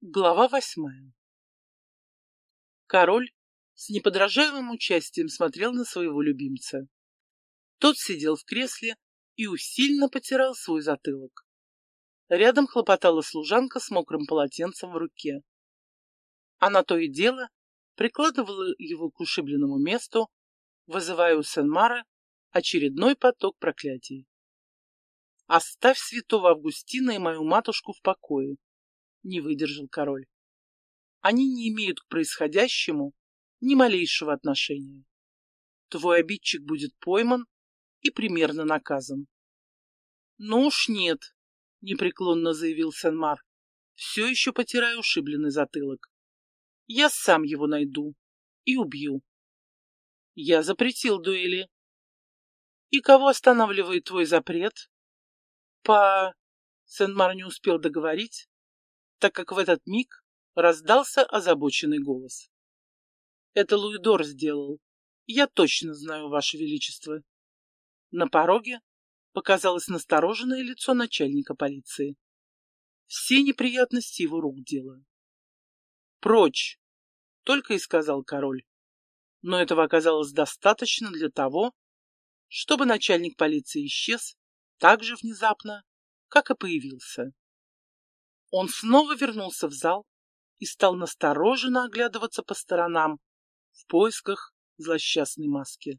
Глава восьмая Король с неподражаемым участием смотрел на своего любимца. Тот сидел в кресле и усиленно потирал свой затылок. Рядом хлопотала служанка с мокрым полотенцем в руке. Она то и дело прикладывала его к ушибленному месту, вызывая у Сен-Мара очередной поток проклятий. «Оставь святого Августина и мою матушку в покое», не выдержал король. Они не имеют к происходящему ни малейшего отношения. Твой обидчик будет пойман и примерно наказан. Ну уж нет, непреклонно заявил Сен-Мар, все еще потирая ушибленный затылок. Я сам его найду и убью. Я запретил дуэли. И кого останавливает твой запрет? По... Сен-Мар не успел договорить, так как в этот миг раздался озабоченный голос. «Это Луидор сделал. Я точно знаю, Ваше Величество». На пороге показалось настороженное лицо начальника полиции. Все неприятности его рук дело. «Прочь!» — только и сказал король. Но этого оказалось достаточно для того, чтобы начальник полиции исчез так же внезапно, как и появился. Он снова вернулся в зал и стал настороженно оглядываться по сторонам в поисках злосчастной маски.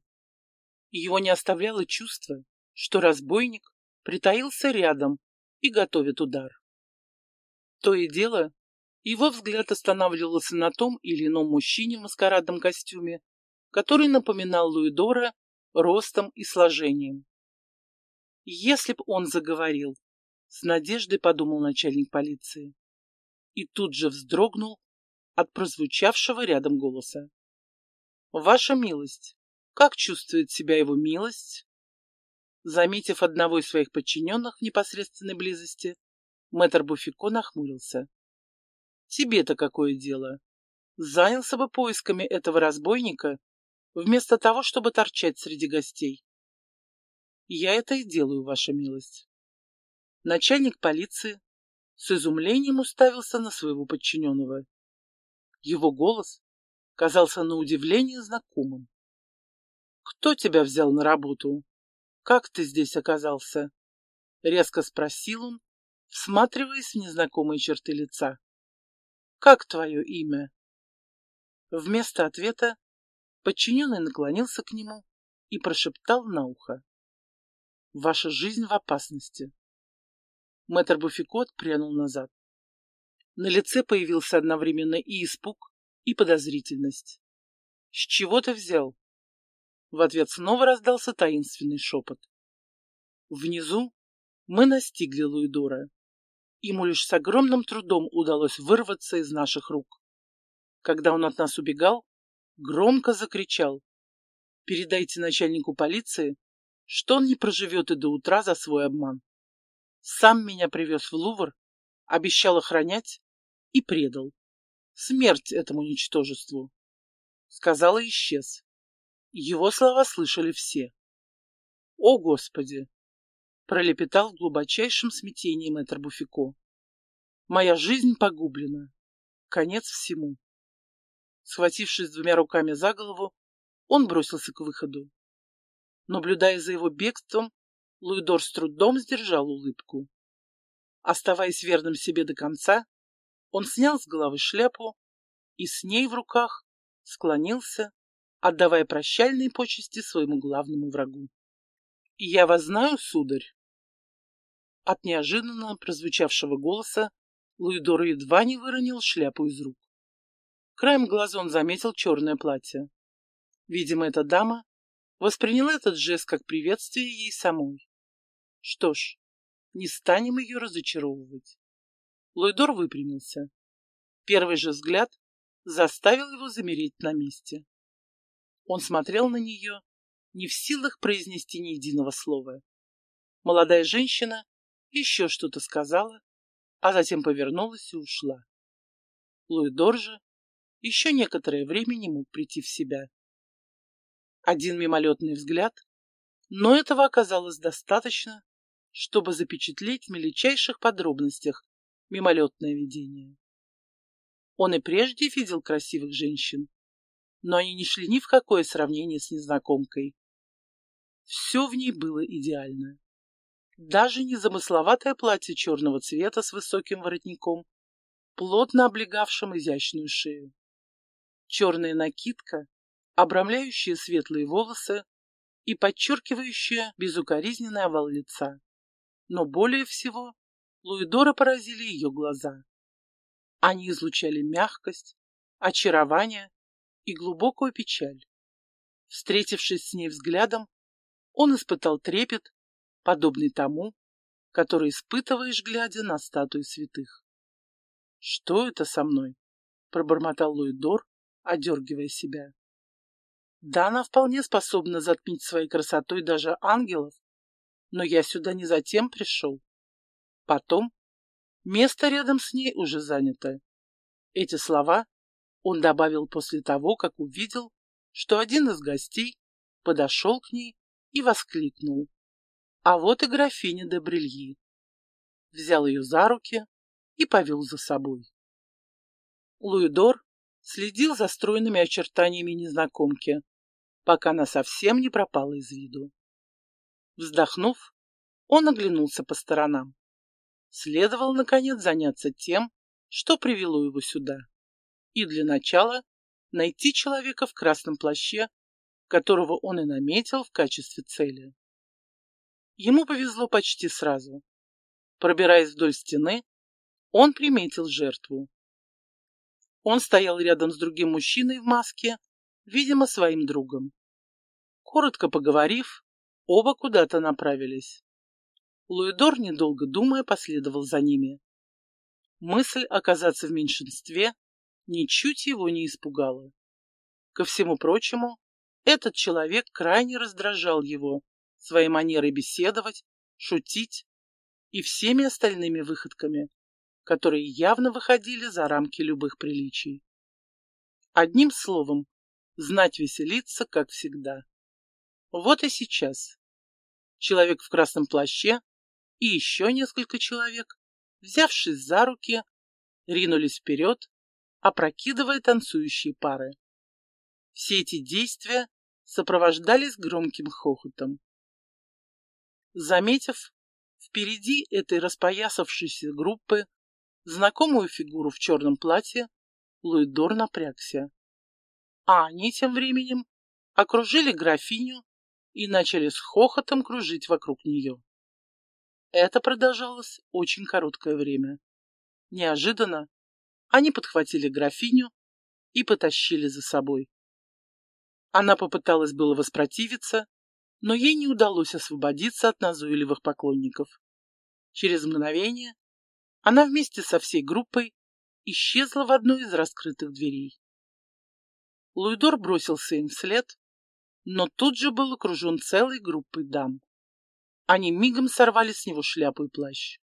Его не оставляло чувство, что разбойник притаился рядом и готовит удар. То и дело, его взгляд останавливался на том или ином мужчине в маскарадном костюме, который напоминал Луидора ростом и сложением. Если б он заговорил, с надеждой подумал начальник полиции. И тут же вздрогнул от прозвучавшего рядом голоса. Ваша милость, как чувствует себя его милость? Заметив одного из своих подчиненных в непосредственной близости, мэтр Буфико нахмурился. Тебе-то какое дело? Занялся бы поисками этого разбойника, вместо того, чтобы торчать среди гостей. Я это и делаю, ваша милость. Начальник полиции с изумлением уставился на своего подчиненного. Его голос казался на удивление знакомым. «Кто тебя взял на работу? Как ты здесь оказался?» — резко спросил он, всматриваясь в незнакомые черты лица. «Как твое имя?» Вместо ответа подчиненный наклонился к нему и прошептал на ухо. «Ваша жизнь в опасности. Мэтр Буфикот прянул назад. На лице появился одновременно и испуг, и подозрительность. — С чего ты взял? В ответ снова раздался таинственный шепот. Внизу мы настигли Луидора. Ему лишь с огромным трудом удалось вырваться из наших рук. Когда он от нас убегал, громко закричал. «Передайте начальнику полиции, что он не проживет и до утра за свой обман. Сам меня привез в Лувр, обещал охранять и предал. Смерть этому ничтожеству. Сказал и исчез. Его слова слышали все. О, Господи! Пролепетал в глубочайшем смятении мэтр Буфико. Моя жизнь погублена. Конец всему. Схватившись двумя руками за голову, он бросился к выходу. Наблюдая за его бегством, Луидор с трудом сдержал улыбку. Оставаясь верным себе до конца, он снял с головы шляпу и с ней в руках склонился, отдавая прощальные почести своему главному врагу. «Я вас знаю, сударь?» От неожиданно прозвучавшего голоса Луидор едва не выронил шляпу из рук. Краем глаза он заметил черное платье. Видимо, эта дама восприняла этот жест как приветствие ей самой. Что ж, не станем ее разочаровывать. Лойдор выпрямился. Первый же взгляд заставил его замереть на месте. Он смотрел на нее, не в силах произнести ни единого слова. Молодая женщина еще что-то сказала, а затем повернулась и ушла. Луидор же еще некоторое время не мог прийти в себя. Один мимолетный взгляд, но этого оказалось достаточно, чтобы запечатлеть в мельчайших подробностях мимолетное видение. Он и прежде видел красивых женщин, но они не шли ни в какое сравнение с незнакомкой. Все в ней было идеально. Даже незамысловатое платье черного цвета с высоким воротником, плотно облегавшим изящную шею. Черная накидка, обрамляющая светлые волосы и подчеркивающая безукоризненный овал лица. Но более всего Луидора поразили ее глаза. Они излучали мягкость, очарование и глубокую печаль. Встретившись с ней взглядом, он испытал трепет, подобный тому, который испытываешь, глядя на статуи святых. «Что это со мной?» — пробормотал Луидор, одергивая себя. «Да, она вполне способна затмить своей красотой даже ангелов, но я сюда не затем пришел. Потом место рядом с ней уже занято. Эти слова он добавил после того, как увидел, что один из гостей подошел к ней и воскликнул. А вот и графиня де Брильи. Взял ее за руки и повел за собой. Луидор следил за стройными очертаниями незнакомки, пока она совсем не пропала из виду. Вздохнув, он оглянулся по сторонам. Следовало, наконец, заняться тем, что привело его сюда. И для начала найти человека в красном плаще, которого он и наметил в качестве цели. Ему повезло почти сразу. Пробираясь вдоль стены, он приметил жертву. Он стоял рядом с другим мужчиной в маске, видимо, своим другом. Коротко поговорив, Оба куда-то направились. Луидор, недолго думая, последовал за ними. Мысль оказаться в меньшинстве ничуть его не испугала. Ко всему прочему, этот человек крайне раздражал его своей манерой беседовать, шутить и всеми остальными выходками, которые явно выходили за рамки любых приличий. Одним словом, знать веселиться, как всегда. Вот и сейчас человек в красном плаще и еще несколько человек, взявшись за руки, ринулись вперед, опрокидывая танцующие пары. Все эти действия сопровождались громким хохотом. Заметив впереди этой распоясавшейся группы знакомую фигуру в черном платье, Луидор напрягся. А они тем временем окружили графиню и начали с хохотом кружить вокруг нее. Это продолжалось очень короткое время. Неожиданно они подхватили графиню и потащили за собой. Она попыталась было воспротивиться, но ей не удалось освободиться от назойливых поклонников. Через мгновение она вместе со всей группой исчезла в одной из раскрытых дверей. Луидор бросился им вслед, но тут же был окружен целой группой дам. Они мигом сорвали с него шляпу и плащ.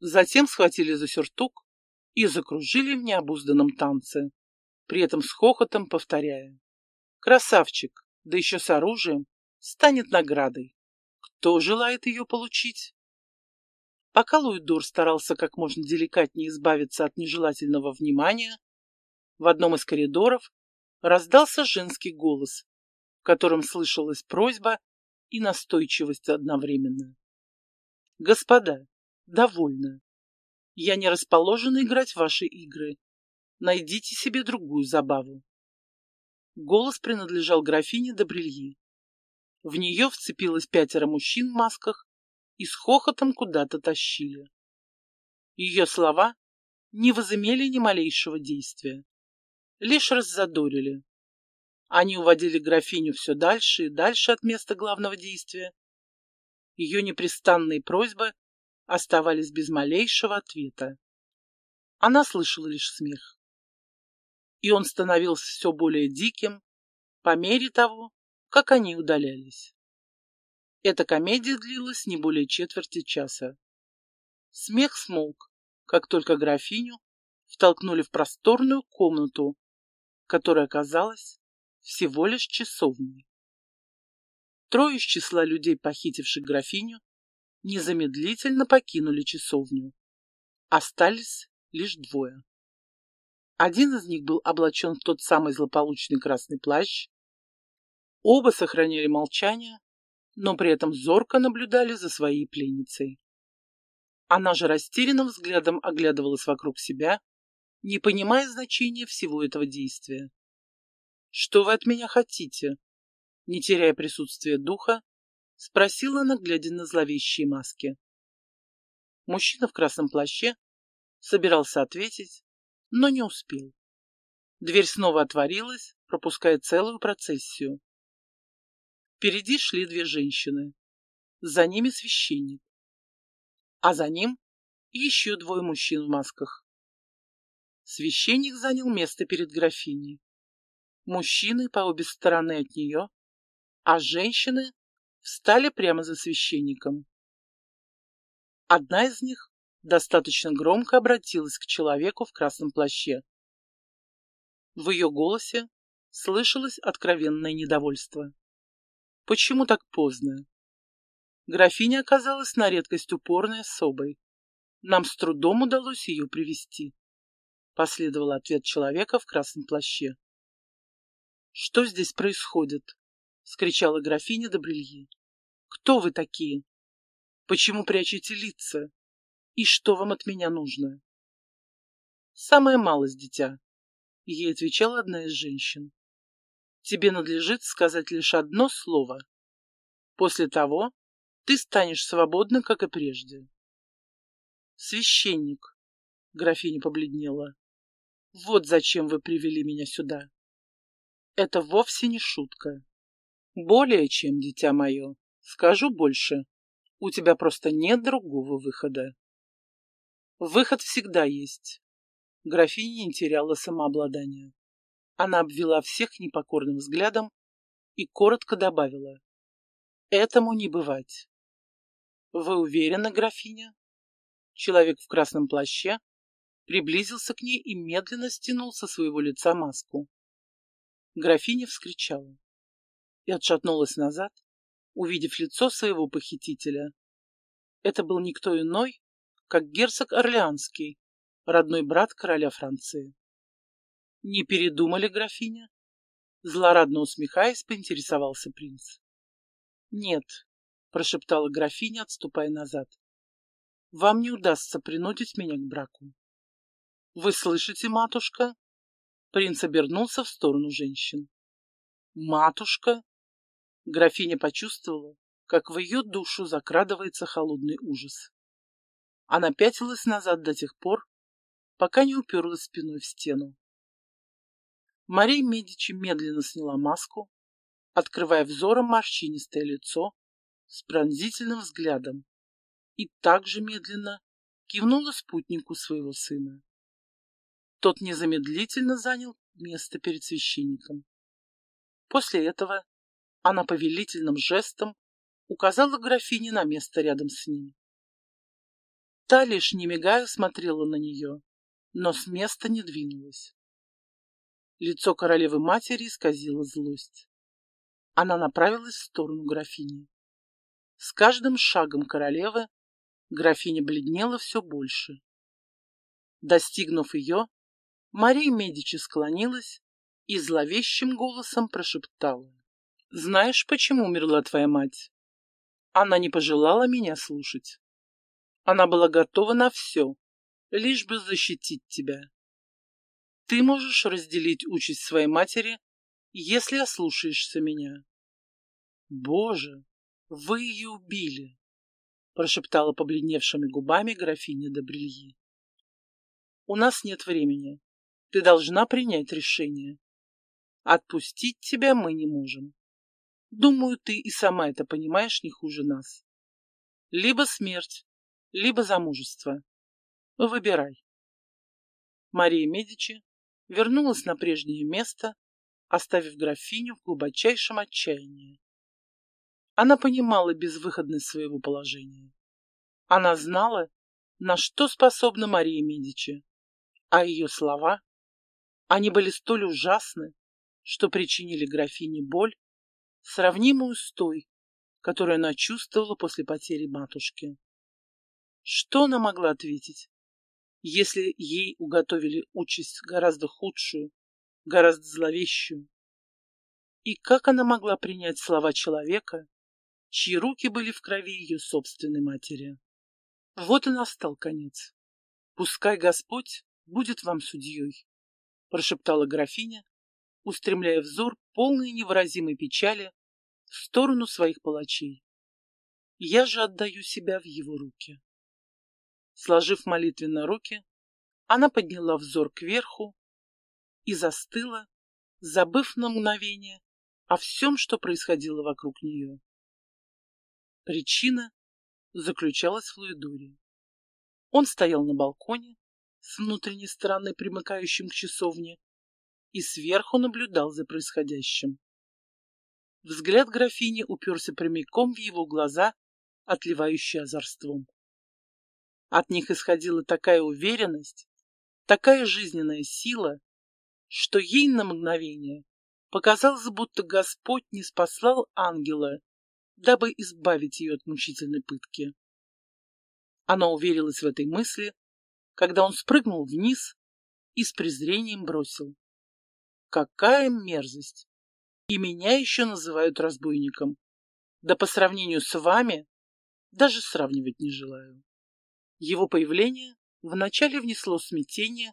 Затем схватили за сюртук и закружили в необузданном танце, при этом с хохотом повторяя. «Красавчик, да еще с оружием, станет наградой. Кто желает ее получить?» Пока Луидор старался как можно деликатнее избавиться от нежелательного внимания, в одном из коридоров раздался женский голос, котором слышалась просьба и настойчивость одновременно. «Господа, довольно. Я не расположена играть в ваши игры. Найдите себе другую забаву». Голос принадлежал графине Добрильи. В нее вцепилось пятеро мужчин в масках и с хохотом куда-то тащили. Ее слова не возымели ни малейшего действия, лишь раззадорили. Они уводили графиню все дальше и дальше от места главного действия. Ее непрестанные просьбы оставались без малейшего ответа. Она слышала лишь смех. И он становился все более диким по мере того, как они удалялись. Эта комедия длилась не более четверти часа. Смех смолк, как только графиню втолкнули в просторную комнату, которая оказалась всего лишь часовней. Трое из числа людей, похитивших графиню, незамедлительно покинули часовню. Остались лишь двое. Один из них был облачен в тот самый злополучный красный плащ. Оба сохраняли молчание, но при этом зорко наблюдали за своей пленницей. Она же растерянным взглядом оглядывалась вокруг себя, не понимая значения всего этого действия. «Что вы от меня хотите?» Не теряя присутствия духа, спросила она, глядя на зловещие маски. Мужчина в красном плаще собирался ответить, но не успел. Дверь снова отворилась, пропуская целую процессию. Впереди шли две женщины. За ними священник. А за ним еще двое мужчин в масках. Священник занял место перед графиней. Мужчины по обе стороны от нее, а женщины встали прямо за священником. Одна из них достаточно громко обратилась к человеку в красном плаще. В ее голосе слышалось откровенное недовольство. Почему так поздно? Графиня оказалась на редкость упорной особой. Нам с трудом удалось ее привести. Последовал ответ человека в красном плаще. «Что здесь происходит?» — скричала графиня Добрильи. «Кто вы такие? Почему прячете лица? И что вам от меня нужно?» «Самая малость, дитя», — ей отвечала одна из женщин. «Тебе надлежит сказать лишь одно слово. После того ты станешь свободна, как и прежде». «Священник», — графиня побледнела, — «вот зачем вы привели меня сюда». Это вовсе не шутка. Более чем, дитя мое, скажу больше. У тебя просто нет другого выхода. Выход всегда есть. Графиня не теряла самообладания. Она обвела всех непокорным взглядом и коротко добавила. Этому не бывать. Вы уверены, графиня? Человек в красном плаще приблизился к ней и медленно стянул со своего лица маску. Графиня вскричала и отшатнулась назад, увидев лицо своего похитителя. Это был никто иной, как герцог Орлеанский, родной брат короля Франции. «Не передумали, графиня?» Злорадно усмехаясь, поинтересовался принц. «Нет», — прошептала графиня, отступая назад. «Вам не удастся принудить меня к браку». «Вы слышите, матушка?» Принц обернулся в сторону женщин. «Матушка!» Графиня почувствовала, как в ее душу закрадывается холодный ужас. Она пятилась назад до тех пор, пока не уперлась спиной в стену. Мария Медичи медленно сняла маску, открывая взором морщинистое лицо с пронзительным взглядом, и также медленно кивнула спутнику своего сына. Тот незамедлительно занял место перед священником. После этого она повелительным жестом указала графине на место рядом с ним. Та лишь не мигая смотрела на нее, но с места не двинулась. Лицо королевы-матери исказило злость. Она направилась в сторону графини. С каждым шагом королевы графиня бледнела все больше. Достигнув ее, Мария Медичи склонилась и зловещим голосом прошептала. «Знаешь, почему умерла твоя мать? Она не пожелала меня слушать. Она была готова на все, лишь бы защитить тебя. Ты можешь разделить участь своей матери, если ослушаешься меня. Боже, вы ее убили, прошептала побледневшими губами графиня Добрильи. У нас нет времени. Ты должна принять решение. Отпустить тебя мы не можем. Думаю, ты и сама это понимаешь не хуже нас. Либо смерть, либо замужество. Выбирай. Мария Медичи вернулась на прежнее место, оставив графиню в глубочайшем отчаянии. Она понимала безвыходность своего положения. Она знала, на что способна Мария Медичи, а ее слова они были столь ужасны, что причинили графине боль, сравнимую с той, которую она чувствовала после потери матушки. Что она могла ответить? если ей уготовили участь гораздо худшую, гораздо зловещую? И как она могла принять слова человека, чьи руки были в крови ее собственной матери? Вот и настал конец. Пускай Господь будет вам судьей, прошептала графиня, устремляя взор полной невыразимой печали в сторону своих палачей. Я же отдаю себя в его руки. Сложив молитвенно руки, она подняла взор кверху и застыла, забыв на мгновение о всем, что происходило вокруг нее. Причина заключалась в Луидоре. Он стоял на балконе с внутренней стороны, примыкающим к часовне, и сверху наблюдал за происходящим. Взгляд графини уперся прямиком в его глаза, отливающие озорством. От них исходила такая уверенность, такая жизненная сила, что ей на мгновение показалось, будто Господь не спаслал ангела, дабы избавить ее от мучительной пытки. Она уверилась в этой мысли, когда он спрыгнул вниз и с презрением бросил. Какая мерзость! И меня еще называют разбойником. Да по сравнению с вами даже сравнивать не желаю. Его появление вначале внесло смятение,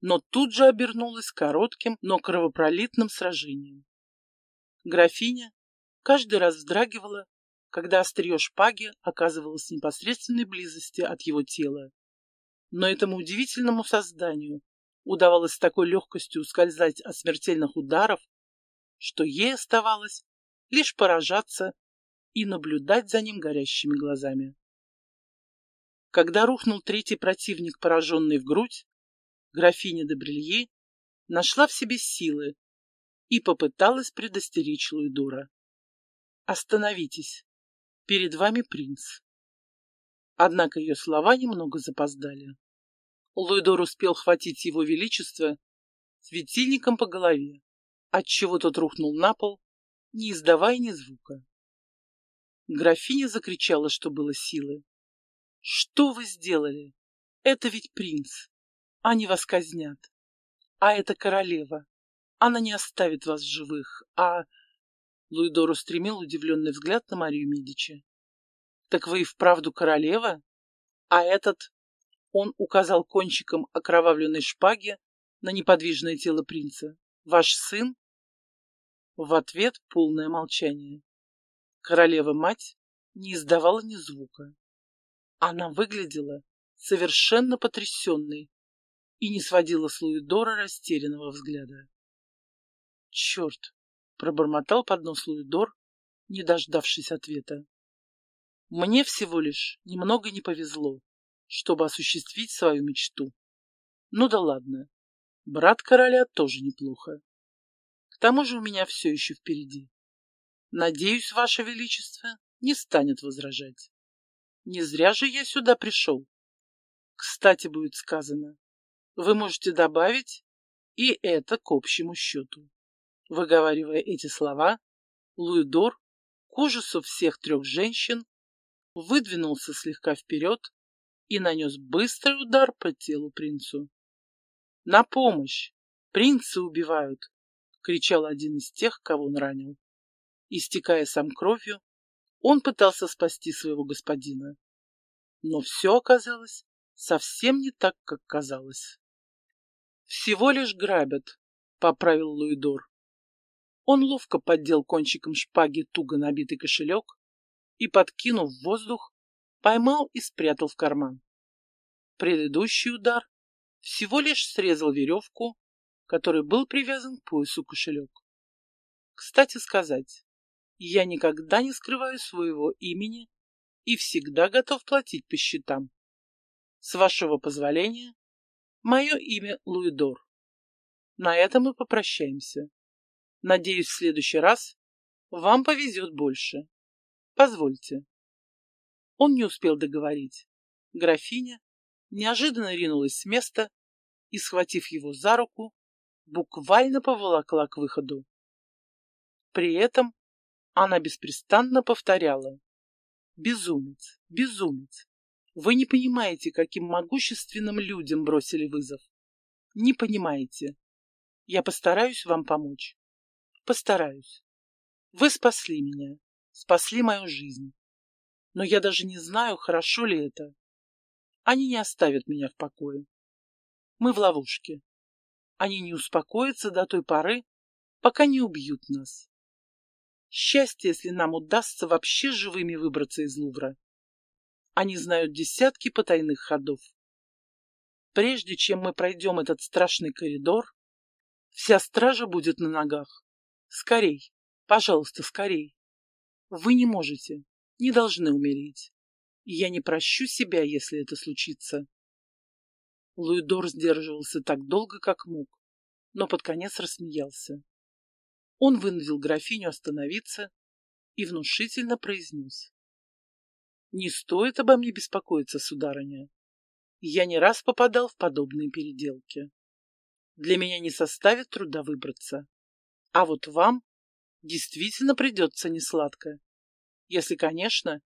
но тут же обернулось коротким, но кровопролитным сражением. Графиня каждый раз вздрагивала, когда острие шпаги оказывалось в непосредственной близости от его тела. Но этому удивительному созданию удавалось с такой легкостью ускользать от смертельных ударов, что ей оставалось лишь поражаться и наблюдать за ним горящими глазами. Когда рухнул третий противник, пораженный в грудь, графиня де нашла в себе силы и попыталась предостеречь Луидора. «Остановитесь, перед вами принц». Однако ее слова немного запоздали. Луидор успел хватить его величество светильником по голове, отчего тот рухнул на пол, не издавая ни звука. Графиня закричала, что было силы. «Что вы сделали? Это ведь принц. Они вас казнят. А это королева. Она не оставит вас живых, а...» Луидор устремил удивленный взгляд на Марию Медичи. «Так вы и вправду королева? А этот...» Он указал кончиком окровавленной шпаги на неподвижное тело принца. «Ваш сын?» В ответ полное молчание. Королева-мать не издавала ни звука. Она выглядела совершенно потрясенной и не сводила с Луидора растерянного взгляда. «Черт!» — пробормотал под нос Луидор, не дождавшись ответа. «Мне всего лишь немного не повезло, чтобы осуществить свою мечту. Ну да ладно, брат короля тоже неплохо. К тому же у меня все еще впереди. Надеюсь, Ваше Величество не станет возражать. Не зря же я сюда пришел. Кстати, будет сказано, вы можете добавить и это к общему счету. Выговаривая эти слова, Луидор, к ужасу всех трех женщин, выдвинулся слегка вперед и нанес быстрый удар по телу принцу. «На помощь! Принцы убивают!» кричал один из тех, кого он ранил. Истекая сам кровью, он пытался спасти своего господина. Но все оказалось совсем не так, как казалось. «Всего лишь грабят», — поправил Луидор. Он ловко поддел кончиком шпаги туго набитый кошелек и, подкинув в воздух, поймал и спрятал в карман. Предыдущий удар всего лишь срезал веревку, который был привязан к поясу кошелек. Кстати сказать, я никогда не скрываю своего имени и всегда готов платить по счетам. С вашего позволения, мое имя Луидор. На этом мы попрощаемся. Надеюсь, в следующий раз вам повезет больше. Позвольте. Он не успел договорить. Графиня неожиданно ринулась с места и, схватив его за руку, буквально поволокла к выходу. При этом она беспрестанно повторяла «Безумец! Безумец! Вы не понимаете, каким могущественным людям бросили вызов. Не понимаете. Я постараюсь вам помочь. Постараюсь. Вы спасли меня, спасли мою жизнь. Но я даже не знаю, хорошо ли это. Они не оставят меня в покое. Мы в ловушке. Они не успокоятся до той поры, пока не убьют нас. Счастье, если нам удастся вообще живыми выбраться из Лувра. Они знают десятки потайных ходов. Прежде чем мы пройдем этот страшный коридор, вся стража будет на ногах. Скорей, пожалуйста, скорей. Вы не можете, не должны умереть. И я не прощу себя, если это случится. Луидор сдерживался так долго, как мог, но под конец рассмеялся. Он вынудил графиню остановиться и внушительно произнес. Не стоит обо мне беспокоиться, сударыня. Я не раз попадал в подобные переделки. Для меня не составит труда выбраться. А вот вам действительно придется несладко. Если, конечно,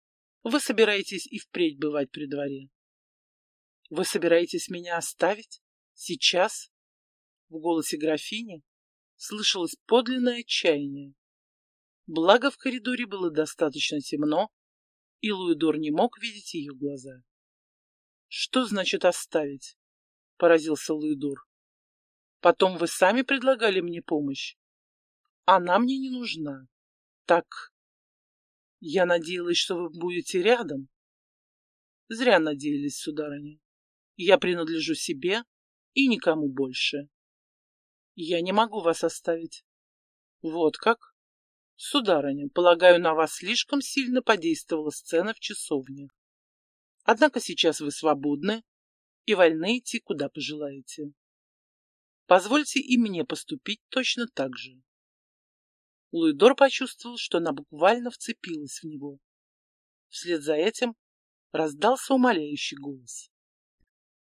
вы собираетесь и впредь бывать при дворе. Вы собираетесь меня оставить? Сейчас? В голосе графини слышалось подлинное отчаяние. Благо в коридоре было достаточно темно, и Луидор не мог видеть ее глаза. «Что значит оставить?» — поразился Луидор. «Потом вы сами предлагали мне помощь. Она мне не нужна. Так, я надеялась, что вы будете рядом. Зря надеялись, сударыня. Я принадлежу себе и никому больше. Я не могу вас оставить. Вот как? Сударыня, полагаю, на вас слишком сильно подействовала сцена в часовне. Однако сейчас вы свободны и вольны идти, куда пожелаете. Позвольте и мне поступить точно так же. Луидор почувствовал, что она буквально вцепилась в него. Вслед за этим раздался умоляющий голос.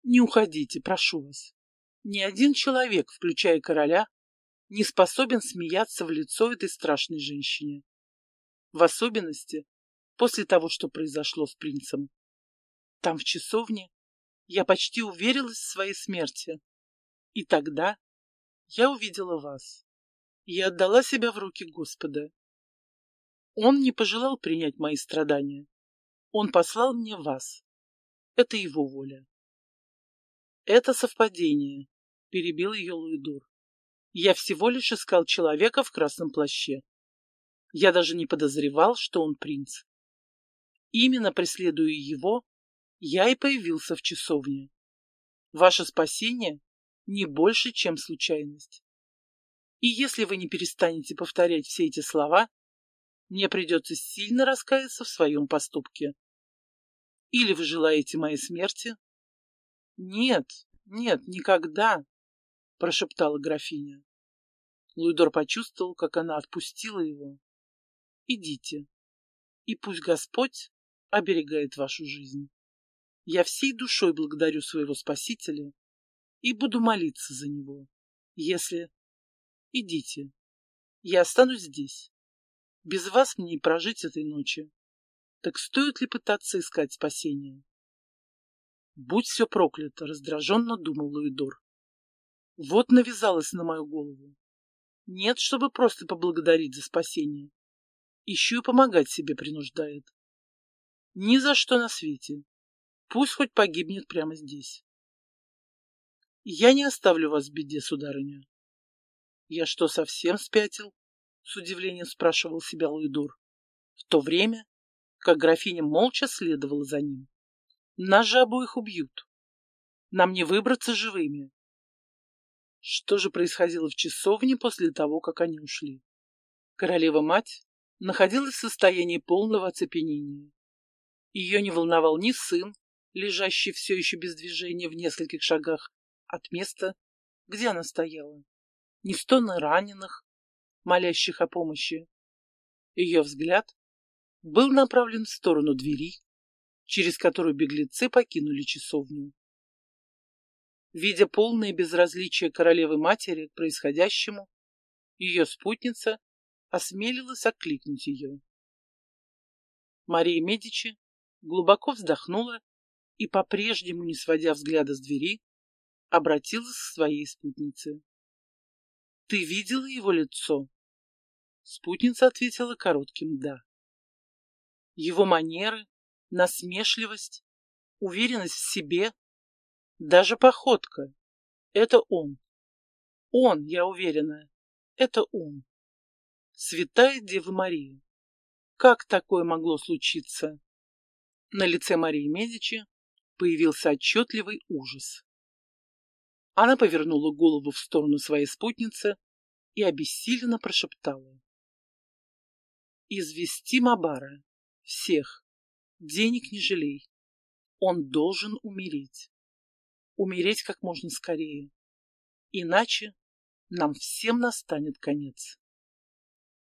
«Не уходите, прошу вас. Ни один человек, включая короля, не способен смеяться в лицо этой страшной женщине. В особенности после того, что произошло с принцем. Там, в часовне, я почти уверилась в своей смерти. И тогда я увидела вас. Я отдала себя в руки Господа. Он не пожелал принять мои страдания. Он послал мне вас. Это его воля. Это совпадение, перебил ее Луидур. Я всего лишь искал человека в красном плаще. Я даже не подозревал, что он принц. Именно преследуя его, я и появился в часовне. Ваше спасение не больше, чем случайность. И если вы не перестанете повторять все эти слова, мне придется сильно раскаяться в своем поступке. Или вы желаете моей смерти? Нет, нет, никогда, прошептала графиня. Луидор почувствовал, как она отпустила его. Идите, и пусть Господь оберегает вашу жизнь. Я всей душой благодарю своего Спасителя и буду молиться за него. Если... Идите. Я останусь здесь. Без вас мне не прожить этой ночи. Так стоит ли пытаться искать спасение? Будь все проклято, раздраженно думал Луидор. Вот навязалась на мою голову. Нет, чтобы просто поблагодарить за спасение. Еще и помогать себе принуждает. Ни за что на свете. Пусть хоть погибнет прямо здесь. Я не оставлю вас в беде, сударыня. Я что, совсем спятил? С удивлением спрашивал себя Луидор. В то время, как графиня молча следовала за ним. Нас же обоих убьют. Нам не выбраться живыми. Что же происходило в часовне после того, как они ушли? Королева-мать находилась в состоянии полного оцепенения. Ее не волновал ни сын, лежащий все еще без движения в нескольких шагах от места, где она стояла, ни стоны раненых, молящих о помощи. Ее взгляд был направлен в сторону двери, через которую беглецы покинули часовню. Видя полное безразличие королевы-матери к происходящему, ее спутница осмелилась окликнуть ее. Мария Медичи глубоко вздохнула и, по-прежнему не сводя взгляда с двери, обратилась к своей спутнице. «Ты видела его лицо?» Спутница ответила коротким «да». Его манеры, насмешливость, уверенность в себе, даже походка — это он. Он, я уверена, это он. Святая Дева Мария. Как такое могло случиться? На лице Марии Медичи появился отчетливый ужас. Она повернула голову в сторону своей спутницы и обессиленно прошептала. «Извести Мабара. Всех. Денег не жалей. Он должен умереть. Умереть как можно скорее. Иначе нам всем настанет конец».